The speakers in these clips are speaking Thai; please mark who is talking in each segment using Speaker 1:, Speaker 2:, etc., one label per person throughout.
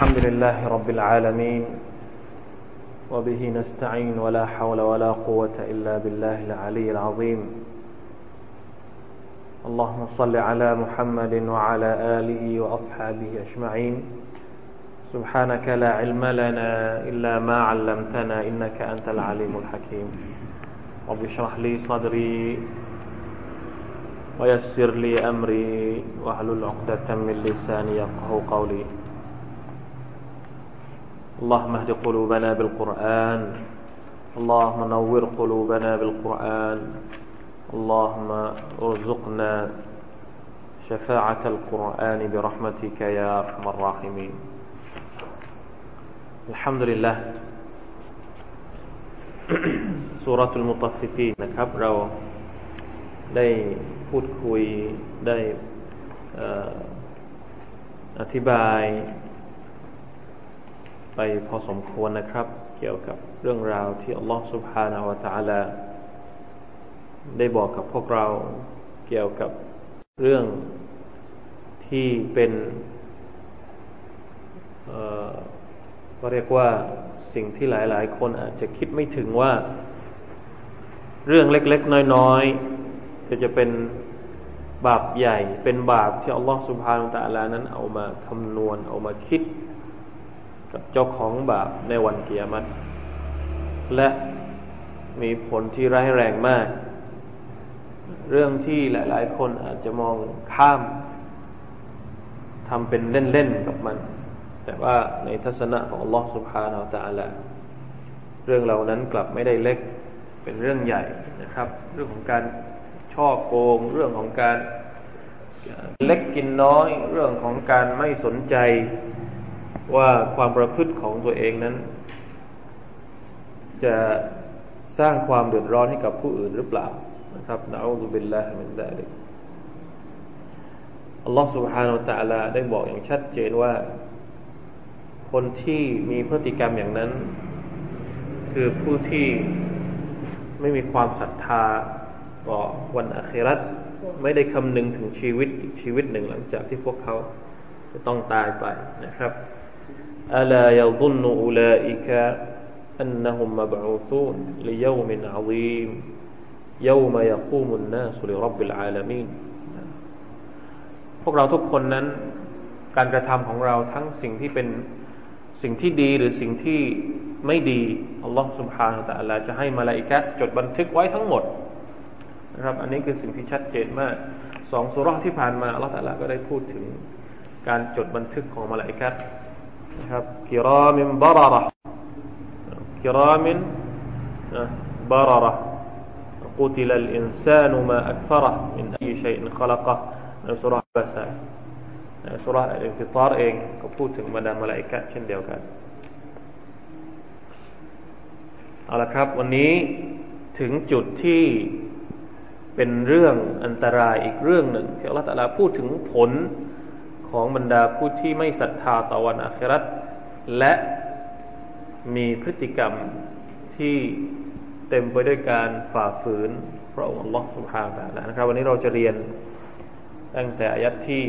Speaker 1: الحمد لله رب العالمين وبه نستعين ولا حول ولا قوة إلا بالله العلي العظيم. اللهم صل على محمد وعلى آله وأصحابه أجمعين. سبحانك لا علم لنا إلا ما علمتنا إنك أنت العليم الحكيم. رب اشرح لي صدري ويسر لي أمري واحلل عقدة من لساني يفقه قولي. اللهم اهد قلوبنا بالقرآن اللهم نور قلوبنا بالقرآن اللهم ارزقنا شفاعة القرآن برحمتك يا أرحم الراحمين الحمد لله สุรทูลมุตัสิฟีนะครับ เราได้พูดคุยได้อธิบาย ไปพอสมควรนะครับ เกี่ยวกับเรื่องราวที่อัลลอฮฺสุบฮานาวะตะอาลาได้บอกกับพวกเราเกี่ยวกับเรื่องที่เป็นก็เรียกว่าสิ่งที่หลาย ๆ คนอาจจะคิดไม่ถึงว่า เรื่องเล็ก ๆ น้อย ๆ จะจะเป็นบาปใหญ่ เป็นบาปที่อัลลอฮฺสุบฮานุตะลานั้น เอามาคำนวณเอามาคิด กับเจ้าของบาปในวันเกียรติและมีผลที่ร้ายแรงมาก เรื่องที่หลาย ๆ คนอาจจะมองข้ามทำเป็นเล่น ๆ กับมัน แต่ว่าในทัศนะของลอสุภาเนาตาละเรื่องเหล่านั้นกลับไม่ได้เล็กเป็นเรื่องใหญ่นะครับ เรื่องของการช่อโกง เรื่องของการเล็กกินน้อย เรื่องของการไม่สนใจ ว่าความประพฤติของตัวเองนั้น จะสร้างความเดือดร้อนให้กับผู้อื่นหรือเปล่านะครับนะอูซุบิลลาฮิมินซาลิกอัลลอฮฺ سبحانه และ تعالى ได้บอกอย่างชัดเจนว่า คนที่มีพฤติกรรมอย่างนั้น คือผู้ที่ไม่มีความศรัทธาต่อวันอาครัตไม่ได้คำนึงถึงชีวิตอีกชีวิตหนึ่งหลังจากที่พวกเขาจะต้องตายไปนะครับ ألا يظن أولئك أنهم مبعوثون ليوم عظيم يوم يقوم الناس لرب العالمين พวกเราทุกคนนั้น การกระทำของเราทั้งสิ่งที่เป็นสิ่งที่ดีหรือสิ่งที่ไม่ดีอัลลอฮฺ سبحانه และ تعالى จะให้มาลาอิกะจดบันทึกไว้ทั้งหมดนะครับ อันนี้คือสิ่งที่ชัดเจนมากสองสุรที่ผ่านมาอัลลอฮฺ تعالى ก็ได้พูดถึงการจดบันทึกของมาลาอิกะ นะครับกิรามินบาระระกิรามินบาระระ قتل الإنسان ما أكفره من أي شيء خلقه ในสุราบาซาในสุราอัลฟิตาร์เองก็พูดถึงบรรดามาลาอิกะเช่นเดียวกันเอาละครับ วันนี้ถึงจุดที่เป็นเรื่องอันตรายอีกเรื่องหนึ่ง ที่อัลลอฮฺตะลาพูดถึงผล ของบรรดาผู้ที่ไม่ศรัทธาต่อวันอาครัตและมีพฤติกรรมที่เต็มไปด้วยการฝ่าฝืนพระองค์อัลลอฮฺสุบฮานะนะครับ วันนี้เราจะเรียนตั้งแต่อายัดที่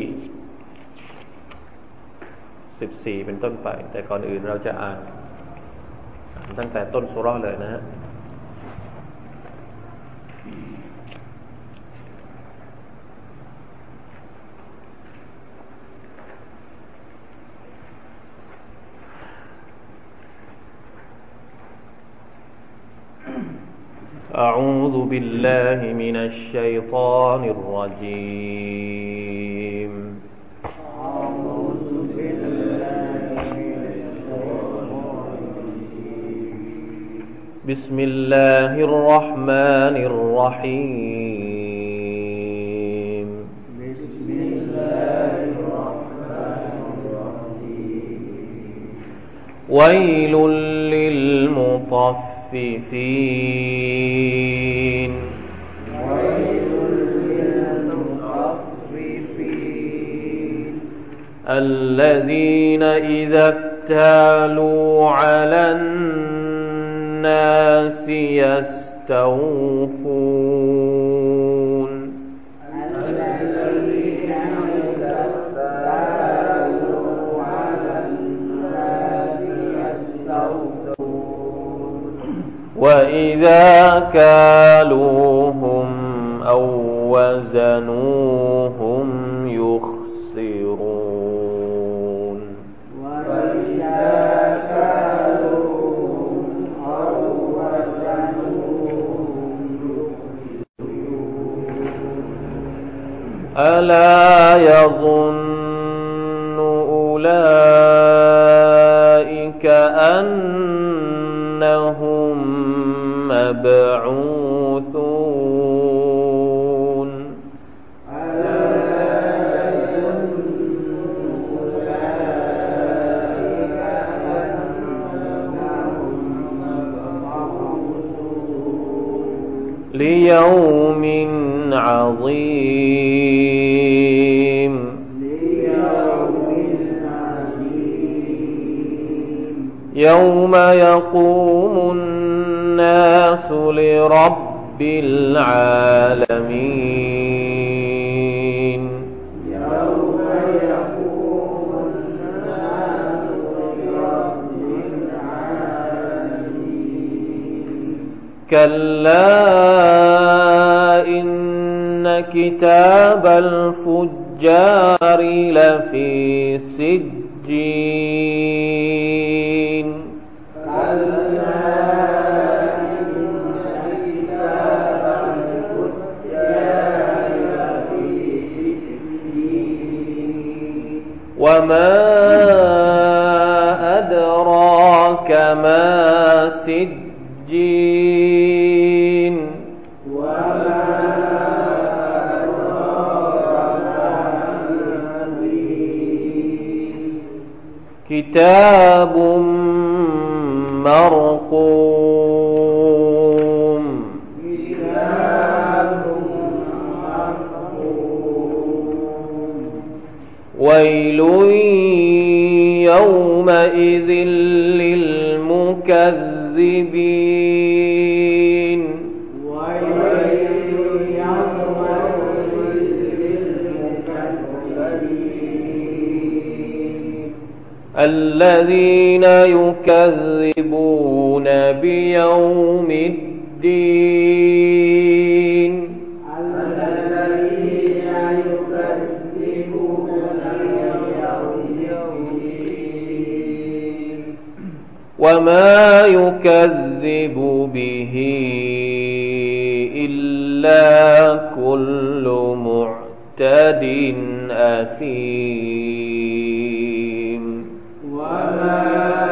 Speaker 1: 14 เป็นต้นไป แต่ก่อนอื่นเราจะอ่าน ตั้งแต่ต้นสุรษเลยนะฮะ أعوذ بالله من الشيطان الرجيم. بسم الله الرحمن الرحيم. بسم الله الرحمن الرحيم ويل للمطففين ويل للمطففين الذين إذا اكتالوا على الناس يستوفون وإذا كالوهم أو وزنوهم يخسرون.
Speaker 2: وإذا كالوهم أو وزنوهم
Speaker 1: ألا يظن أولئك مبعوثون ليوم عظيم. يوم يقوم الناس لرب العالمين
Speaker 2: يوم يقوم الناس لرب العالمين.
Speaker 1: كلا إن كتاب الفجار لفي سجين. سجين. وما كتاب مرقوم. كتاب مرقوم ويل يومئذ للمكذب ويل يومئذ للمكذبين
Speaker 2: الذين يكذبون بيوم الدين.
Speaker 1: وما يكذب به إلا كل معتد أثيم
Speaker 2: وما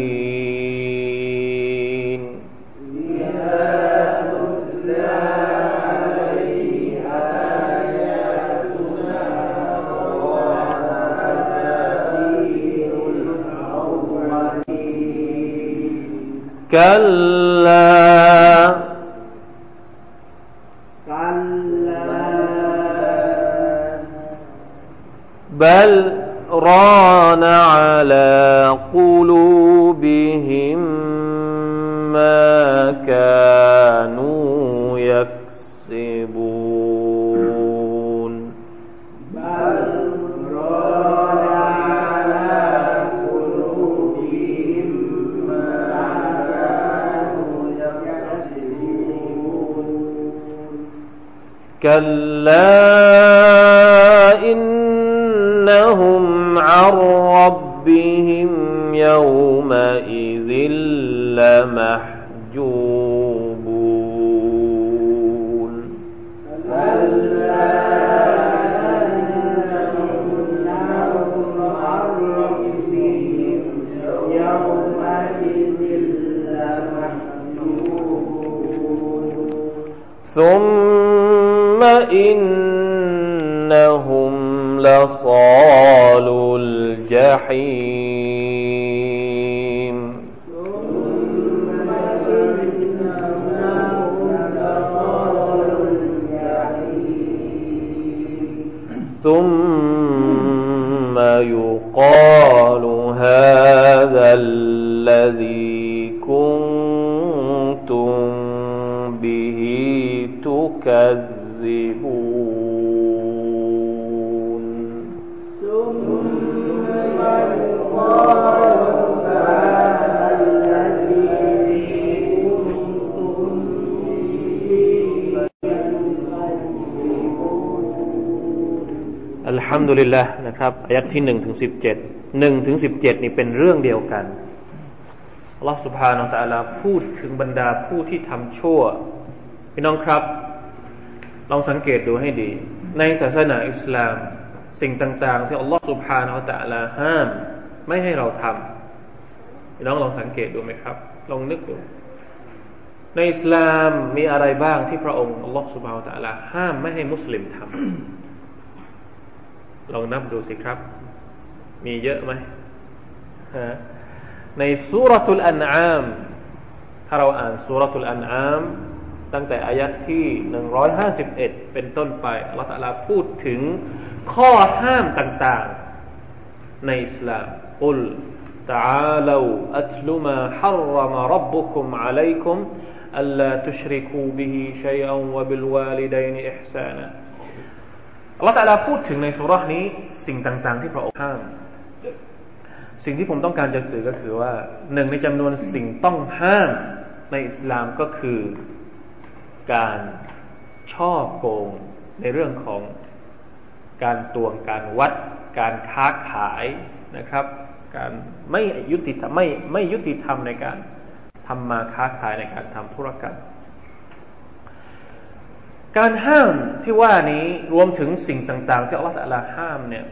Speaker 1: كلا ثم يقال هذا الذي كنتم به تكذبون ฮัมดุลิลละนะครับอายัดที่หนึ่งถึงสิบเจ็ดหนึ่งถึงสิบเจ็ดนี่เป็นเรื่องเดียวกันอัลลอฮฺสุบฮานาอัลลอฮพูดถึงบรรดาผู้ที่ทำชั่วพี่น้องครับ ลองสังเกตดูให้ดี ในศาสนาอิสลาม สิ่งต่าง ๆ ที่อัลลอฮฺสุบฮานาอัลลอฮห้าม ไม่ให้เราทำพี่น้องลองสังเกตดูไหมครับ ลองนึกดู ในอิสลามมีอะไรบ้างที่พระองค์อัลลอฮฺสุบฮานาอัลลอฮห้ามไม่ให้มุสลิมทำ ลองนับดูสิครับ มีเยอะไหมฮะในสุรทูลอันอาม ถ้าเราอ่านสุรทูลอันอาม ตั้งแต่อายัดที่หนึ่งร้อยห้าสิบเอ็ดเป็นต้นไปอัลลอฮฺตะลาพูดถึงข้อห้ามต่างๆ ในอิสลามอุล تعالوا أتل ما حرم ربكم عليكم ألا تشركوا به شيئا وبالوالدين إحسانا อัลลอฮฺตะลาพูดถึงในสุรานี้สิ่งต่าง ๆ ที่พระองค์ห้าม สิ่งที่ผมต้องการจะสื่อก็คือว่าหนึ่งในจำนวนสิ่งต้องห้ามในอิสลามก็คือการช่อโกงในเรื่องของการตวงการวัด การค้าขายนะครับ การไม่ยุติธรรมไม่ไม่ยุติธรรมในการทำมาค้าขายในการทำธุรกรรม การห้ามที่ว่านี้รวมถึงสิ่งต่าง ๆ ที่อัลลอฮฺตะลาห้ามเนี่ย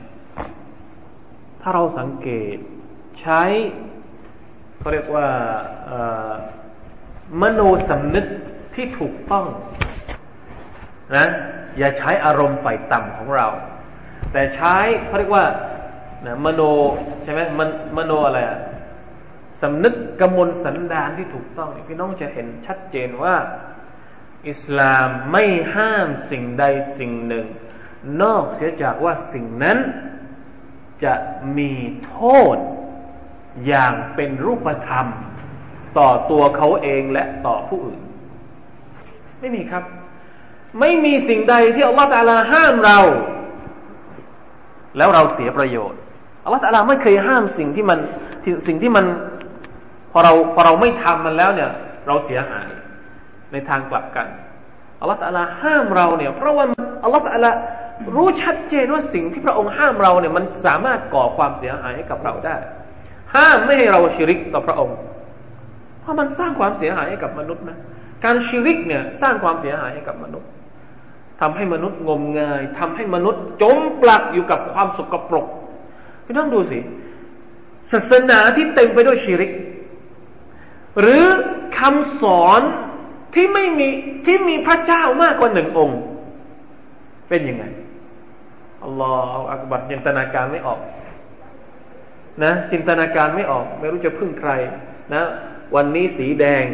Speaker 1: ถ้าเราสังเกตใช้เขาเรียกว่ามโนสำนึกที่ถูกต้องนะอย่าใช้อารมณ์ฝ่ายต่ำของเรา แต่ใช้เขาเรียกว่านะมโนใช่ไหมมันมโนอะไรอะสำนึกกำมลสันดานที่ถูกต้องพี่น้องจะเห็นชัดเจนว่า อิสลามไม่ห้ามสิ่งใดสิ่งหนึ่ง นอกเสียจากว่าสิ่งนั้น จะมีโทษอย่างเป็นรูปธรรม ต่อตัวเขาเองและต่อผู้อื่น ไม่มีครับ ไม่มีสิ่งใดที่อัลลอฮฺตาลาห้ามเรา แล้วเราเสียประโยชน์อัลลอฮฺตาลาไม่เคยห้ามสิ่งที่มันสิ่งที่มันพอเราพอเราไม่ทำมันแล้วเนี่ย เราเสียหาย ในทางกลับกันอัลลอฮฺตาลาห้ามเราเนี่ย เพราะว่าอัลลอฮฺตาลารู้ชัดเจนว่าสิ่งที่พระองค์ห้ามเราเนี่ยมันสามารถก่อความเสียหายให้กับเราได้ ห้ามไม่ให้เราชิริกต่อพระองค์ เพราะมันสร้างความเสียหายให้กับมนุษย์นะการชิริกเนี่ยสร้างความเสียหายให้กับมนุษย์ทำให้มนุษย์งมงายทำให้มนุษย์จมปลักอยู่กับความสกปรกพี่น้องดูสิศาสนาที่เต็มไปด้วยชิริก หรือคำสอน ที่ไม่มีที่มีพระเจ้ามากกว่าหนึ่งองค์ เป็นยังไงอัลลอฮฺอักบัรจินตนาการไม่ออก นะ จินตนาการไม่ออก ไม่รู้จะพึ่งใคร นะ วันนี้สีแดง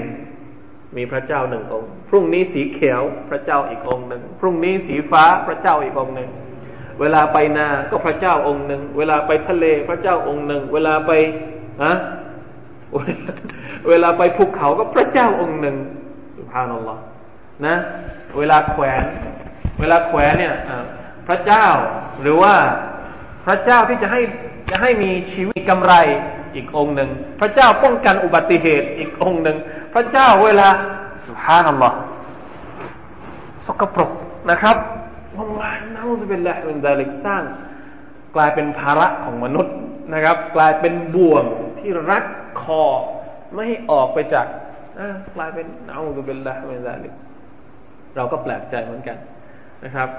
Speaker 1: มีพระเจ้าหนึ่งองค์ พรุ่งนี้สีเขียวพระเจ้าอีกองค์หนึ่งพรุ่งนี้สีฟ้าพระเจ้าอีกองค์หนึ่งเวลาไปนาก็พระเจ้าองค์หนึ่งเวลาไปทะเลพระเจ้าองค์หนึ่งเวลาไปอะเวลาไปภูเขาก็พระเจ้าองค์หนึ่ง สุภานัลลอฮ์นะ เวลาแขวน เวลาแขวนเนี่ยพระเจ้าหรือว่าพระเจ้าที่จะให้จะให้มีชีวิตกำไรอีกองค์หนึ่ง พระเจ้าป้องกันอุบัติเหตุอีกองค์หนึ่ง พระเจ้าเวลาสุภานัลลอฮ์สกปรกนะครับวงานนะมุสเป็นแหละเป็นดาลิกสร้าง กลายเป็นภาระของมนุษย์นะครับ กลายเป็นบ่วงที่รัดคอไม่ให้ออกไปจาก กลายเป็นนะมุสเป็นละเป็นดาลิกเราก็แปลกใจเหมือนกันนะครับ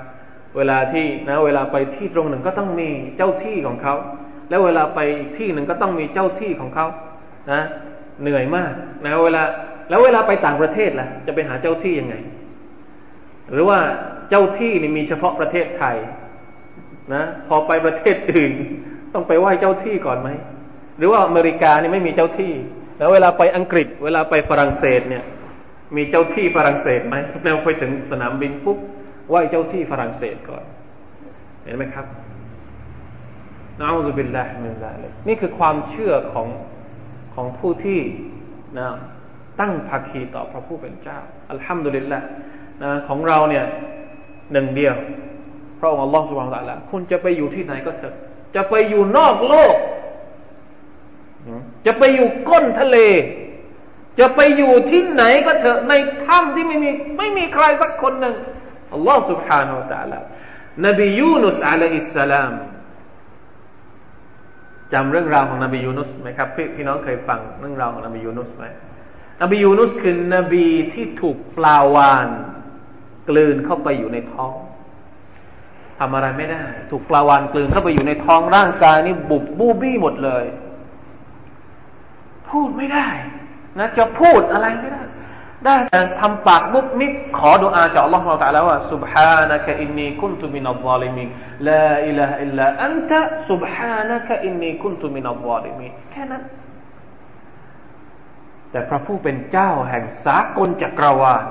Speaker 1: เวลาที่นะเวลาไปที่ตรงหนึ่งก็ต้องมีเจ้าที่ของเขา แล้วเวลาไปที่หนึ่งก็ต้องมีเจ้าที่ของเขานะเหนื่อยมากนะเวลาแล้วเวลาไปต่างประเทศล่ะจะไปหาเจ้าที่ยังไง หรือว่าเจ้าที่นี่มีเฉพาะประเทศไทยนะพอไปประเทศอื่น ต้องไปไหว้เจ้าที่ก่อนไหมหรือว่าอเมริกานี่ไม่มีเจ้าที่ แล้วเวลาไปอังกฤษ เวลาไปฝรั่งเศสเนี่ย มีเจ้าที่ฝรั่งเศสไหมแล้วไปถึงสนามบินปุ๊บไหว้เจ้าที่ฝรั่งเศสก่อน เห็นไหมครับนะอูซุบิลลาฮิมินซาเลิกนี่คือความเชื่อของของผู้ที่นะตั้งภาคีต่อพระผู้เป็นเจ้า อัลฮัมดุลิลละนะของเราเนี่ยหนึ่งเดียวพระองค์อัลลอฮฺสุบฮานตะละคุณจะไปอยู่ที่ไหนก็เถอะ จะไปอยู่นอกโลก จะไปอยู่ก้นทะเล จะไปอยู่ที่ไหนก็เถอะ ในถ้ำที่ไม่มีไม่มีใครสักคนหนึ่งอัลลอฮฺ سبحانه และ تعالى นบียูนุสอะลัยฮิสสลามจำเรื่องราวของนบียูนุสไหมครับพี่พี่น้องเคยฟังเรื่องราวของนบียูนุสไหมนบียูนุสคือนบีที่ถูกปลาวานกลืนเข้าไปอยู่ในท้องทำอะไรไม่ได้ ถูกปลาวานกลืนเข้าไปอยู่ในท้องร่างกายนี่บุบบูบี้หมดเลย พูดไม่ได้ นะจะพูดอะไรไม่ได้ ได้แต่ทำปากมุกมิบขอดุอาจากอัลลอฮฺเราแต่แล้วว่า سبحانك إني كنت من الظالمين لا إله إلا أنت سبحانك إني كنت من الظالمين แค่นั้น แต่พระผู้เป็นเจ้าแห่งสากลจักรวาล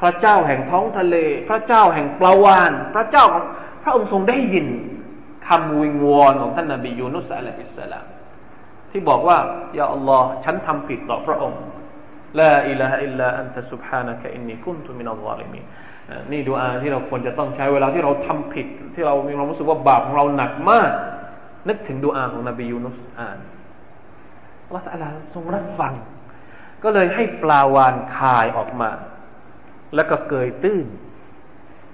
Speaker 1: พระเจ้าแห่งท้องทะเล พระเจ้าแห่งปลาวาน พระเจ้าของพระองค์ทรงได้ยินคำวิงวอนของท่านนบียูนุสอะลัยฮิสสลาม ที่บอกว่ายาอัลลอฮ์ฉันทำผิดต่อพระองค์ลาอิลาฮะอิลลาอันตะซุบฮานะกะอินนีกุนตุมินัลลอฮิมีนี่ดูอาที่เราควรจะต้องใช้เวลาที่เราทำผิด ที่เรามีความรู้สึกว่าบาปของเราหนักมาก นึกถึงดูอาของนบียูนุสอ่านอัลลอฮฺตะลาทรงรับฟัง ก็เลยให้ปลาวานคายออกมา แล้วก็เกยตื้น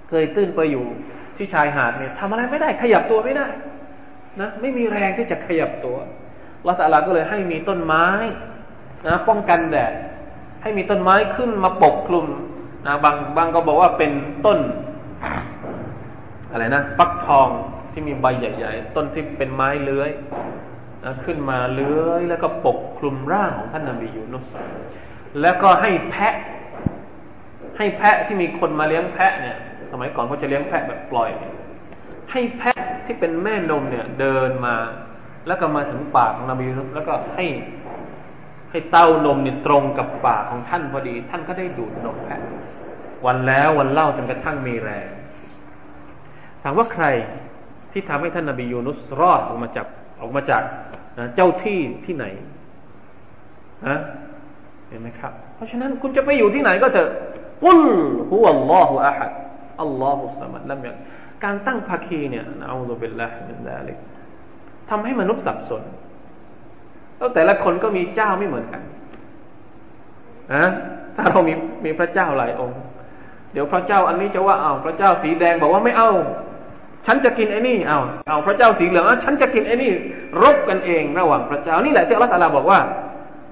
Speaker 1: เกยตื้นไปอยู่ที่ชายหาดเนี่ยทำอะไรไม่ได้ขยับตัวไม่ได้นะไม่มีแรงที่จะขยับตัว ลลอฮฺตะลาก็เลยให้มีต้นไม้นะป้องกันแดดให้มีต้นไม้ขึ้นมาปกคลุมนะบางบางก็บอกว่าเป็นต้น อะไรนะฟักทองที่มีใบใหญ่ ๆ ต้นที่เป็นไม้เลื้อยนะขึ้นมาเลื้อยแล้วก็ปกคลุมร่างของท่านนบียูนุสแล้วก็ให้แพะ ให้แพะที่มีคนมาเลี้ยงแพะเนี่ย สมัยก่อนเขาจะเลี้ยงแพะแบบปล่อย ให้แพะที่เป็นแม่นมเนี่ย เดินมา แล้วก็มาถึงปากของนบียูนุสแล้วก็ให้ให้เต้านมเนี่ยตรงกับปากของท่านพอดี ท่านก็ได้ดูดนมแพะวันแล้ววันเล่าจนกระทั่งมีแรงถามว่าใครที่ทำให้ท่านนบียูนุสรอดออกมาจากออกมาจากนะเจ้าที่ที่ไหนนะเห็นไหมครับ เพราะฉะนั้นคุณจะไปอยู่ที่ไหนก็เถอะقل هو الله أحد الله الصمد لم ي การตั้งภาคีเนี่ยนะوالعياذ بالله من ذلك ทำให้มนุษย์สับสน แล้วแต่ละคนก็มีเจ้าไม่เหมือนกันนะถ้าเรามีมีพระเจ้าหลายองค์ เดี๋ยวพระเจ้าอันนี้จะว่าเอาพระเจ้าสีแดงบอกว่าไม่เอา ฉันจะกินไอ้นี่เอาเอาพระเจ้าสีเหลืองฉันจะกินไอ้นี่ รบกันเองระหว่างพระเจ้านี่แหละที่อัลลอฮฺบอกว่า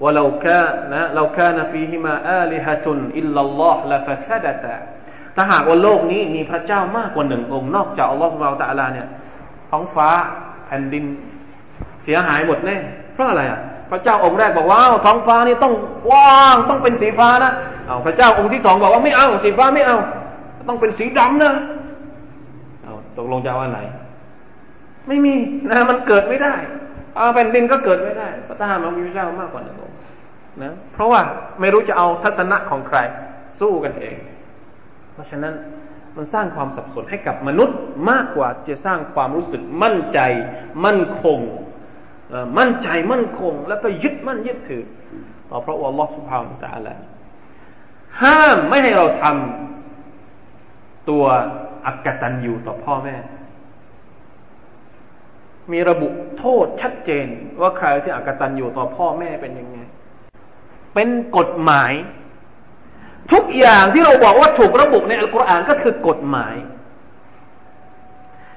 Speaker 1: ว่าเราแค่นะเราแค่นฟีฮิมาอาลิฮะตุนอิลลัลลอฮ์ละฟาซาดะตะถ้าหากว่าโลกนี้มีพระเจ้ามากกว่าหนึ่งองค์ นอกจากอัลลอฮฺสุบาตะลาเนี่ยท้องฟ้า แผ่นดินเสียหายหมดแน่เพราะอะไรอะพระเจ้าองค์แรกบอกว่าท้องฟ้านี่ต้องว่างต้องเป็นสีฟ้านะเอาพระเจ้าองค์ที่สองบอกว่าไม่เอาสีฟ้าไม่เอา ต้องเป็นสีดำนะเอาตกลงจะว่าไหน ไม่มีนะมันเกิดไม่ได้เอาแผ่นดินก็เกิดไม่ได้พระทหารมันมีพระเจ้ามากกว่าหนึ่งองค์นะเพราะว่าไม่รู้จะเอาทัศนะของใครสู้กันเอง เพราะฉะนั้น มันสร้างความสับสนให้กับมนุษย์มากกว่าจะสร้างความรู้สึกมั่นใจ มั่นคง มั่นใจมั่นคง แล้วก็ยึดมั่นยึดถือต่อพระอัลลอฮฺสุบฮานตะอัลห้ามไม่ให้เราทำตัวอักตันอยู่ต่อพ่อแม่ มีระบุโทษชัดเจนว่าใครที่อักตันอยู่ต่อพ่อแม่เป็นยังไง เป็นกฎหมาย ทุกอย่างที่เราบอกว่าถูกระบุในอัลกุรอานก็คือกฎหมาย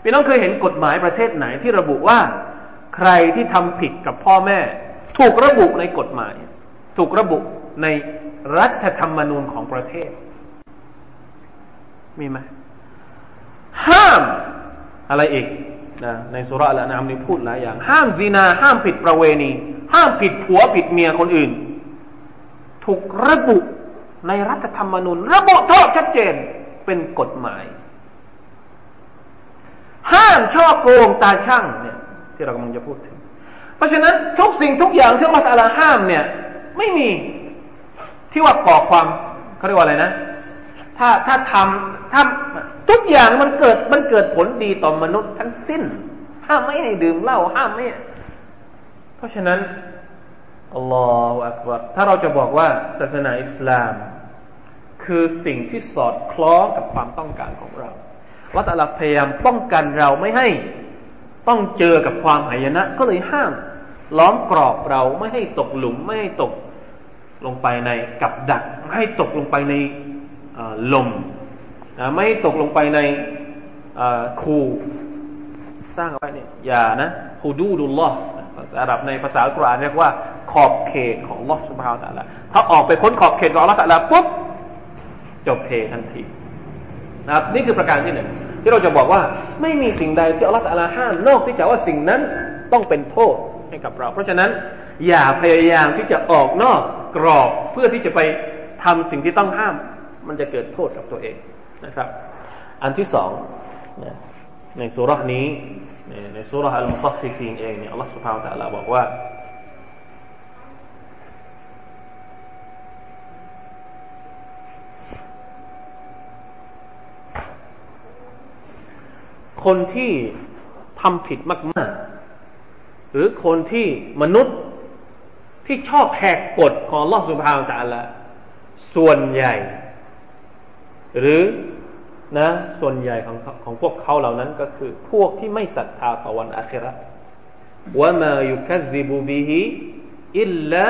Speaker 1: พี่น้องเคยเห็นกฎหมายประเทศไหนที่ระบุว่า ใครที่ทำผิดกับพ่อแม่ ถูกระบุในกฎหมาย ถูกระบุในรัฐธรรมนูญของประเทศ มีไหมห้ามอะไรอีกนะในสุราละนามนี้พูดหลายอย่าง ห้ามซีนา ห้ามผิดประเวณี ห้ามผิดผัวผิดเมียคนอื่น ถูกระบุ ในรัฐธรรมนูญระบุโทษชัดเจนเป็นกฎหมาย ห้ามช่อโกงตาช่างเนี่ย ที่เรากำลังจะพูดถึง เพราะฉะนั้นทุกสิ่งทุกอย่างที่อัลลอฮฺห้ามเนี่ย ไม่มีที่ว่าก่อความเขาเรียกว่าอะไรนะ ถ้าถ้าทำทำทุกอย่างมันเกิดมันเกิดผลดีต่อมนุษย์ทั้งสิ้น ห้ามไม่ให้ดื่มเหล้าห้ามไม่เพราะฉะนั้น อัลลอฮฺอักบารถ้าเราจะบอกว่าศาสนาอิสลาม คือสิ่งที่สอดคล้องกับความต้องการของเราว่าแต่ละพยายามป้องกันเราไม่ให้ต้องเจอกับความหายนะ ก็เลยห้าม ล้อมกรอบเราไม่ให้ตกหลุม ไม่ให้ตกลงไปในกับดัก ไม่ให้ตกลงไปในลมไม่ให้ตกลงไปในคูสร้างเอาไว้เนี่ยอย่านะฮูดูดุลลอฮ์ ภาษาอาหรับในภาษาอัลกุรอานเรียกว่า ขอบเขตของลอสุภาตะละถ้าออกไปพ้นขอบเขตของลอตะละปุ๊บจบเพทันทีนะครับนี่คือประการที่หนึ่งที่เราจะบอกว่าไม่มีสิ่งใดที่อัลลอฮฺลาห้ามนอกจากว่าสิ่งนั้นต้องเป็นโทษให้กับเรา เพราะฉะนั้นอย่าพยายามที่จะออกนอกกรอบเพื่อที่จะไปทำสิ่งที่ต้องห้าม มันจะเกิดโทษกับตัวเองนะครับ อันที่สองในสุรานี้ ในสุราอัลมุตัฟฟิฟีนเองเนี่ยอัลลอฮฺสุบฮาวตะลาบอกว่าคนที่ทำผิดมาก ๆ หรือคนที่มนุษย์ที่ชอบแหกกฎของลอสุภาตาละส่วนใหญ่ หรือ นะส่วนใหญ่ของของพวกเขาเหล่านั้นก็คือ พวกที่ไม่ศรัทธาต่อวันอาคราว่ามายุคัซซิบุบิฮิอิลละ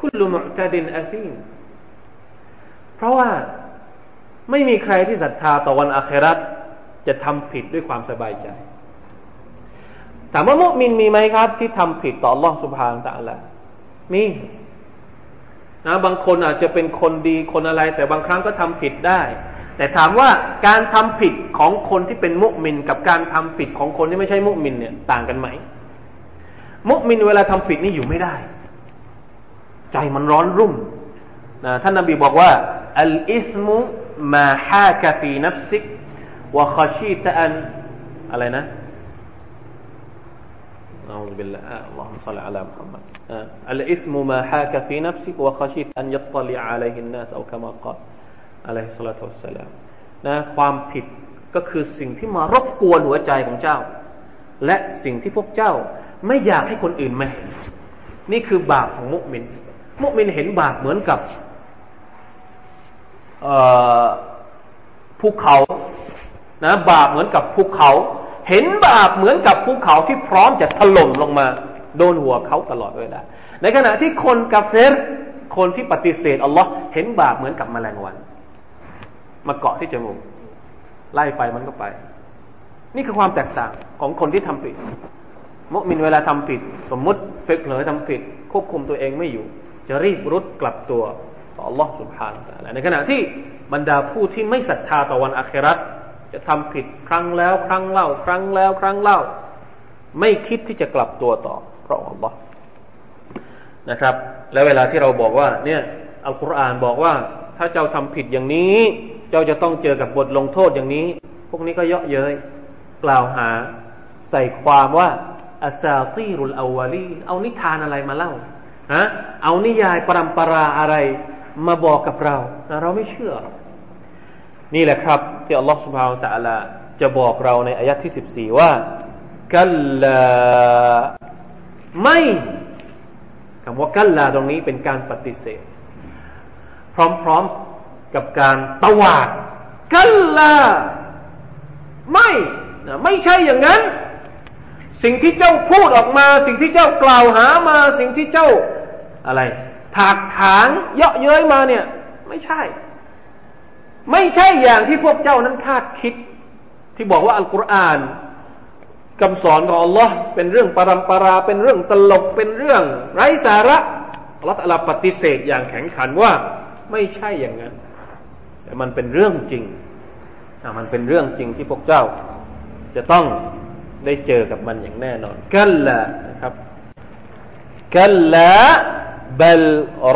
Speaker 1: คุลุมุตดินอาซีมเพราะว่าไม่มีใครที่ศรัทธาต่อวันอาคราจะทำผิดด้วยความสบายใจถามว่ามุมินมีไหมครับ ที่ทำผิดต่อลอสุภาตาละมีนะบางคนอาจจะเป็นคนดีคนอะไร แต่บางครั้งก็ทำผิดได้ แต่ถามว่าการทำผิดของคนที่เป็นมุมินกับการทำผิดของคนที่ไม่ใช่มุมินเนี่ยต่างกันไหม มุมินเวลาทำผิดนี่อยู่ไม่ได้ ใจมันร้อนรุ่มนะท่านนบีบอกว่าالإثم ما حاك في نفسك وخشيت أن อะไรนะอัลลอฮฺบิลลาห์อัลลอฮฺสัลลัลลอฮฺมุฮัมมัดالإثم ما حاك في نفسك وخشيت أن يطلع عليه الناسเอาคำกล่าว อะลัยฮิสลาตุสสลามนะความผิดก็คือสิ่งที่มารบกวนหัวใจของเจ้า และสิ่งที่พวกเจ้าไม่อยากให้คนอื่นมาเห็นนี่คือบาปของมุกมินมุกมินเห็นบาปเหมือนกับภูเขานะบาปเหมือนกับภูเขา เห็นบาปเหมือนกับภูเขาที่พร้อมจะถล่มลงมา โดนหัวเขาตลอดเวลาในขณะที่คนกาเฟรคนที่ปฏิเสธอัลลอฮ์เห็นบาปเหมือนกับแมลงวัน มาเกาะที่จมูกไล่ไปมันก็ไป นี่คือความแตกต่างของคนที่ทำผิด มุมินเวลาทำผิด สมมุติเฟกเผลอทำผิด ควบคุมตัวเองไม่อยู่ จะรีบรุดกลับตัวต่อ Allah سبحانه และในขณะที่บรรดาผู้ที่ไม่ศรัทธาต่อวันอาคราตจะทำผิดครั้งแล้ว ครั้งเล่า ครั้งแล้ว ครั้งเล่า ไม่คิดที่จะกลับตัวต่อพระองค์อัลลอฮ์นะครับ แล้วเวลาที่เราบอกว่า เนี่ยอัลกุรอานบอกว่า ถ้าเจ้าทำผิดอย่างนี้ เ จ้าจะต้องเจอกับบทลงโทษอย่างนี้ พวกนี้ก็เยาะเย้ยกล่าวหาใส่ความว่าอาซาตีรุลอาวาลีเอานิทานอะไรมาเล่าฮะเอานิยายปรำปราอะไรมาบอกกับเรา เราไม่เชื่อ นี่แหละครับ ที่อัลลอฮฺสุบฮาวตะลาจะบอกเราในอายะที่สิบสี่ว่ากัลลาไม่คำว่ากัลลาตรงนี้เป็นการปฏิเสธ พร้อม ๆ กับการตวาดกัลลาไม่ไม่ใช่อย่างนั้น สิ่งที่เจ้าพูดออกมา สิ่งที่เจ้ากล่าวหามา สิ่งที่เจ้าอะไรถากถางเยาะเย้ยมาเนี่ย ไม่ใช่ ไม่ใช่อย่างที่พวกเจ้านั้นคาดคิด ที่บอกว่าอัลกุรอานคำสอนของอัลลอฮ์เป็นเรื่องปรำปรา เป็นเรื่องตลกเป็นเรื่อง ไร้สาระอัลลอฮ์ปฏิเสธอย่างแข็งขันว่า ไม่ใช่อย่างนั้น แต่มันเป็นเรื่องจริงมันเป็นเรื่องจริงที่พวกเจ้า จะต้องได้เจอกับมันอย่างแน่นอนกัลละนะครับกัลละบัล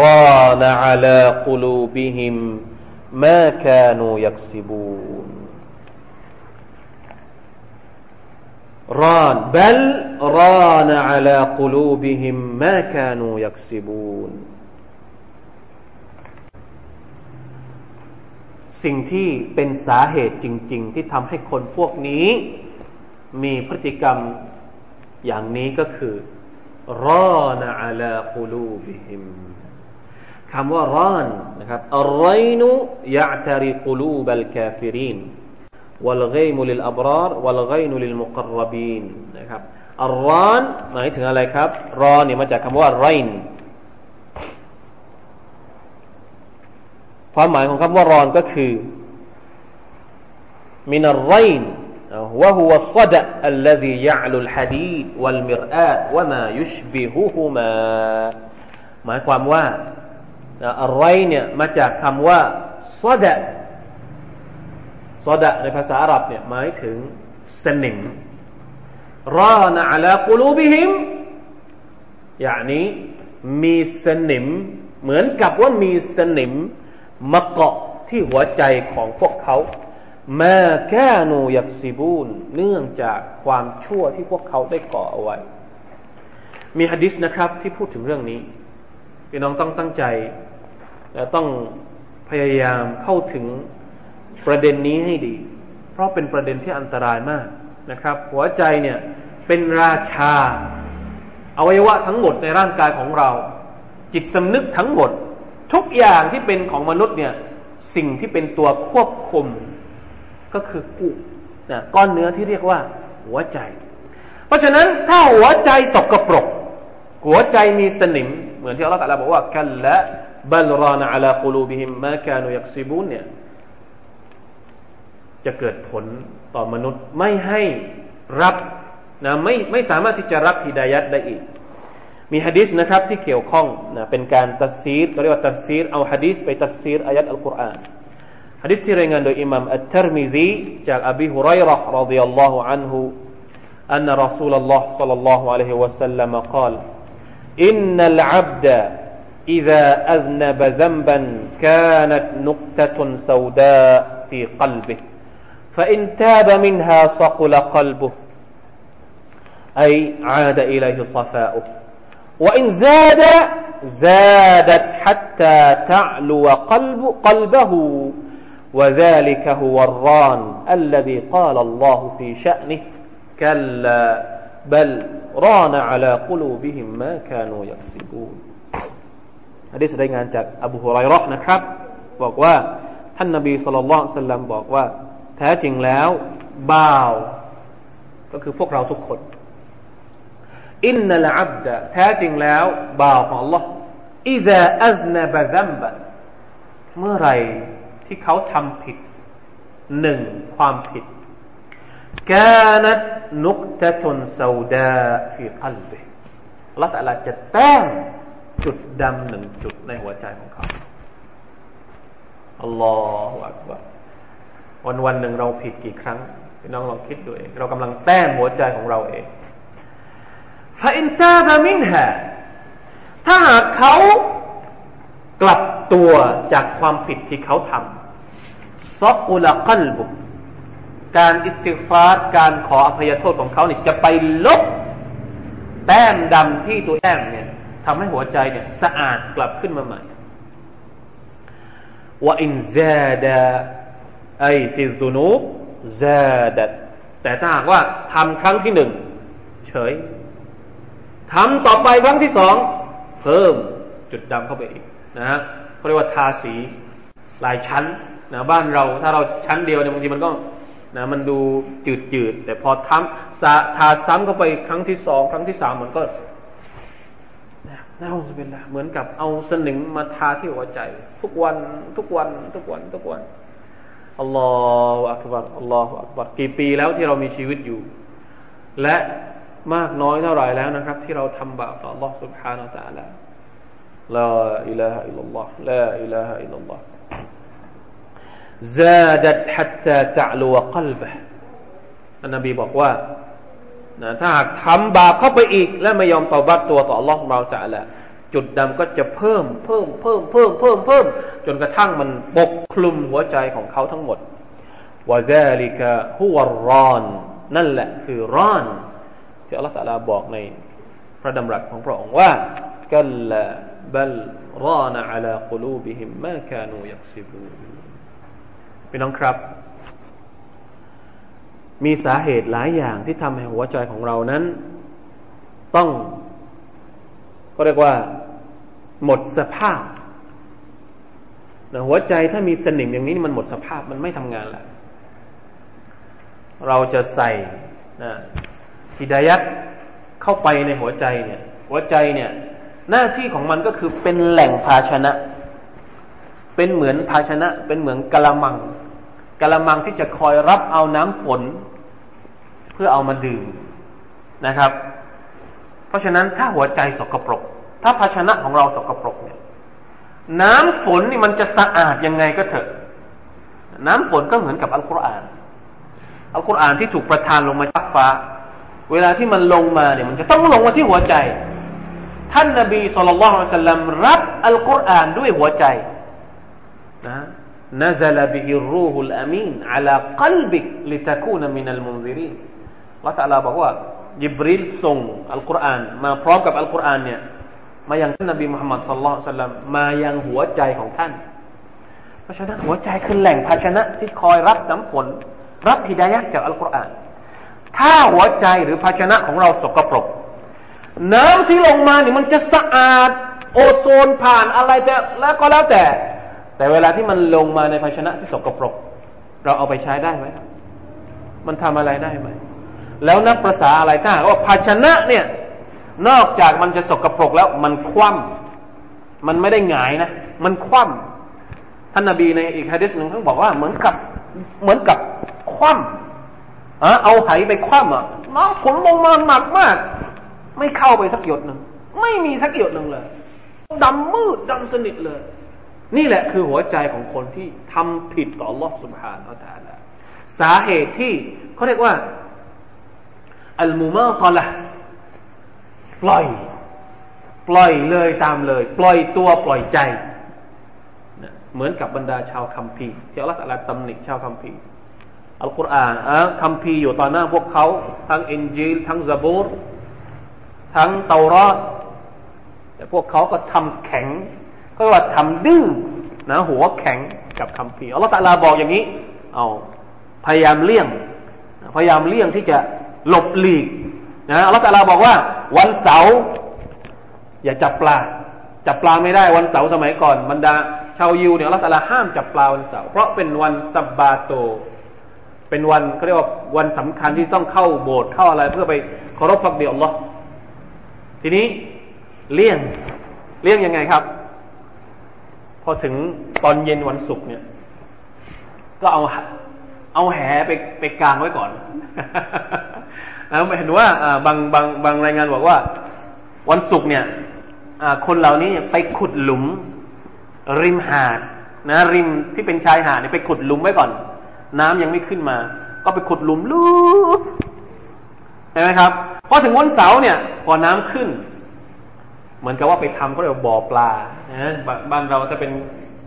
Speaker 1: รานอาลากลูบิฮิมมาคานูยักซิบูนران بل ران على قلوبهم ما كانوا يكسبون สิ่งที่เป็นสาเหตุจริง ๆ ที่ทำให้คนพวกนี้ มีพฤติกรรม อย่างนี้ก็คือรอนะอัลากุลูบิฮิมคำว่ารอนนะครับอัลไรนุยะตริกุลูบัลกาฟิริน والغيم للأبرار والغين للمقربين นะครับอัลรอนหมายถึงอะไรครับ รอนเนี่ยมาจากคำว่าไรน ความหมายของคำว่ารอนก็คือ من الرين وهو الصدأ الذي يعلو الحديد والمرآة وما يشبههما หมายความว่าอะไรเนี่ยมาจากคำว่า صدأ ซอดะในภาษาอาหรับเนี่ยหมายถึงสนิมรอนะอัลากุลูบิฮิมอย่างนี้มีสนิมเหมือนกับว่ามีสนิม มาเกาะที่หัวใจของพวกเขาแมาแค่นูยักซิบูนเนื่องจากความชั่วที่พวกเขาได้ก่อเอาไว้ มีฮะดิษนะครับที่พูดถึงเรื่องนี้พี่น้องต้องตั้งใจ และต้องพยายามเข้าถึงประเด็นนี้ให้ดี เพราะเป็นประเด็นที่อันตรายมากนะครับ หัวใจเนี่ยเป็นราชาอวัยวะทั้งหมดในร่างกายของเรา จิตสำนึกทั้งหมด ทุกอย่างที่เป็นของมนุษย์เนี่ยสิ่งที่เป็นตัวควบคุมก็คือกุนะก้อนเนื้อที่เรียกว่า หัวใจ เพราะฉะนั้นถ้าหัวใจสกปรก หัวใจมีสนิม เหมือนที่อัลลอฮฺตรัสบอกว่าكلا بل ران على قلوبهم ما كانوا يكسبون เนี่ยจะเกิดผลต่อมนุษย์ไม่ให้รับนะไม่ไม่สามารถที่จะรับฮิดายัดได้อีก มีฮะดิษนะครับที่เกี่ยวข้องนะเป็นการตัดซีรเรียกว่าตัดซีรเอาฮะดิษไปตัดซีรอายัดอัลกุรอานฮะดิษที่รายงานโดยอิหม่ามอัตตรมิซีจากอบีฮุไรร์รดิยัลลอฮุอันฮุ أن رسول الله صلى الله عليه وسلم قال إن العبد إذا أذنب ذنبا كانت نقطة سوداء في قلبه فإن تاب منها صقل قلبه أي عاد إليه صفاؤه وإن زاد زادت حتى تعلو قلب قلبه وذلك هو الران الذي قال الله في شأنه كلا بل ران على قلوبهم ما كانوا يكسبون ฮะดิษรายงานจากอบูฮุไรเราะห์นะครับบอกว่าท่านนบีสุลต่านสัลลัมบอกว่าแท้จริงแล้วบ่าว ก็คือพวกเราทุกคน อินนัลอับดะแท้จริงแล้วบ่าวของ Allah อิซาอัลนะบะซัมบะเมื่อไรที่เขาทำผิดหนึ่งความผิดกานัตนุกตะตุนซาดาฟีกัลบิละตัลาจะแต้มจุดดำหนึ่งจุดในหัวใจของเขาอัลลอฮฺอัาวันวันหนึ่งเราผิดกี่ครั้งน้องลองคิดดูเอง เรากำลังแต้มหัวใจของเราเอง ฟาอินซาบามินฮะถ้าหากเขากลับตัวจากความผิดที่เขาทำซอกอุลกัลบุการอิสติฟาร์การขออภัยโทษของเขาเนี่ยจะไปลบแต้มดำที่ตัวแต้มเนี่ยทำให้หัวใจเนี่ยสะอาดกลับขึ้นมาใหม่ว่าอินซาดาไอฟิซดูนูซาดัดแต่ถ้าหากว่าทำครั้งที่หนึ่งเฉย ทำต่อไปครั้งที่สองเพิ่มจุดดำเข้าไปอีกนะฮะเขาเรียกว่าทาสีหลายชั้นนะบ้านเราถ้าเราชั้นเดียวเนี่ยบางทีมันก็นะมันดูจืดจืดแต่พอทำทาซ้ำเข้าไปครั้งที่สองครั้งที่สามมันก็น่าจะเป็นละเหมือนกับเอาสนิมมาทาที่หัวใจ ทุกวันทุกวันทุกวันทุกวันอัลลอฮฺอักบัรอัลลอฮฺอักบัรกี่ปีแล้วที่เรามีชีวิตอยู่ และ มากน้อยเท่าไหร่แล้วนะครับ ที่เราทำบาปต่อ Allah سبحانه และ تعالى ลาอิลาฮะอิลลัลลอฮ์ลาอิลาฮะอิลลัลลอฮ์ زادت حتى تعلو قلبه อันนบีบอกว่านะถ้าหากทำบาปเข้าไปอีก และไม่ยอมตอบัตตัวต่อ Allah سبحانه และ تعالى จุดดำก็จะเพิ่มเพิ่มเพิ่มเพิ่มเพิ่มเพิ่มจนกระทั่งมันปกคลุมหัวใจของเขาทั้งหมดวะซาลิกะฮุวรอนนั่นแหละคือรอน ที่อัลลอฮฺตะลาบอกในพระดำรัสของพระองค์ว่ากัลลาบัลรานอัลากุลูบิฮิมมาคานูยักซิบูพี่น้องครับ มีสาเหตุหลายอย่างที่ทำให้หัวใจของเรานั้น ต้อง ก็เรียกว่า หมดสภาพนะหัวใจถ้ามีสนิมอย่างนี้มันหมดสภาพมันไม่ทำงานแล้วเราจะใส่นะ ฮิดายัดเข้าไปในหัวใจเนี่ยหัวใจเนี่ยหน้าที่ของมันก็คือเป็นแหล่งภาชนะ เป็นเหมือนภาชนะ เป็นเหมือนกะละมังกะละมังที่จะคอยรับเอาน้ำฝน เพื่อเอามาดื่มนะครับ เพราะฉะนั้นถ้าหัวใจสกปรก ถ้าภาชนะของเราสกปรกเนี่ย น้ำฝนนี่มันจะสะอาดยังไงก็เถอะ น้ำฝนก็เหมือนกับอัลกุรอานอัลกุรอานที่ถูกประทานลงมาจากฟ้า เวลาที่มันลงมาเนี่ยมันจะต้องลงมาที่หัวใจ ท่านนบีสุลต่านสัลลัมรับอัลกุรอานด้วยหัวใจนะ نزل به الروح الأمين على قلبك لتكون من المنذرين ละตัลลาบอกว่ายิบริลส่งอัลกุรอานมาพร้อมกับอัลกุรอานเนี่ยมายังท่านนบีมุฮัมมัดสุลลัลสัลลัมมายังหัวใจของท่าน เพราะฉะนั้นหัวใจคือแหล่งภาชนะที่คอยรับน้ำฝนรับฮิดายะจากอัลกุรอาน ถ้าหัวใจหรือภาชนะของเราสกปรก น้ำที่ลงมาเนี่ยมันจะสะอาด โอโซนผ่านอะไรแต่แล้วก็แล้วแต่ แต่เวลาที่มันลงมาในภาชนะที่สกปรก เราเอาไปใช้ได้ไหมมันทำอะไรได้ไหมแล้วนับภาษาอะไรถ้าว่าภาชนะเนี่ย นอกจากมันจะสกปรกแล้วมันคว่ำมันไม่ได้หงายนะ มันคว่ำท่านนาบีในอีกฮะดิษหนึ่งท่านบอกว่าเหมือนกับเหมือนกับคว่ำ อะเอาหายไปคว่ำอะน้ำฝนลงมาหนักมาก ไม่เข้าไปสักหยดหนึ่งไม่มีสักหยดหนึ่งเลยดำมืดดำสนิทเลย นี่แหละคือหัวใจของคนที่ทำผิดต่อลอสุบฮานอัลลอฮสาเหตุที่เขาเรียกว่า อัลมูมาตอละปล่อย ปล่อยเลยตามเลย ปล่อยตัวปล่อยใจ เหมือนกับบรรดาชาวคัมภีร์ที่อัลลอฮฺตำหนิชาวคัมภีร์ อัลกุรอานคัมภีอยู่ต่อหน้าพวกเขา ทั้งอินจีลทั้งซาบูรทั้งเตารอดแต่พวกเขาก็ทำแข็ง ก็ว่าทำดื้อนะหัวแข็งกับคัมภีอัลลอฮฺตะลาบอกอย่างนี้ เอาพยายามเลี่ยง พยายามเลี่ยงที่จะหลบหลีกนะอัลลอฮฺตะลาบอกว่า วันเสาร์อย่าจับปลาจับปลาไม่ได้วันเสาร์สมัยก่อนบรรดา ชาวยิวเนี่ยอัลลอฮฺตะลาห้ามจับปลาวันเสาร์เพราะเป็นวันสับบาโต เป็นวันเขาเรียกว่าวันสำคัญที่ต้องเข้าโบสถ์เข้าอะไรเพื่อไปเคารพพักเดียวอัลลอทีนี้เลี่ยงเลี่ยงยังไงครับ พอถึงตอนเย็นวันศุกร์เนี่ย ก็เอาเอาแหไปไปกลางไว้ก่อนแล้วเห็นว่าบางบางบางรายงานบอกว่า วันศุกร์เนี่ยคนเหล่านี้ไปขุดหลุม ริมหาดนะ ริมที่เป็นชายหาดเนี่ยไปขุดหลุมไว้ก่อน น้ำยังไม่ขึ้นมา ก็ไปขุดหลุมลึกเห็นไหมครับพอถึงวันเสาร์เนี่ย พอน้ำขึ้น เหมือนกับว่าไปทำก็เรียกว่าบ่อปลานะบ้านเราจะเป็น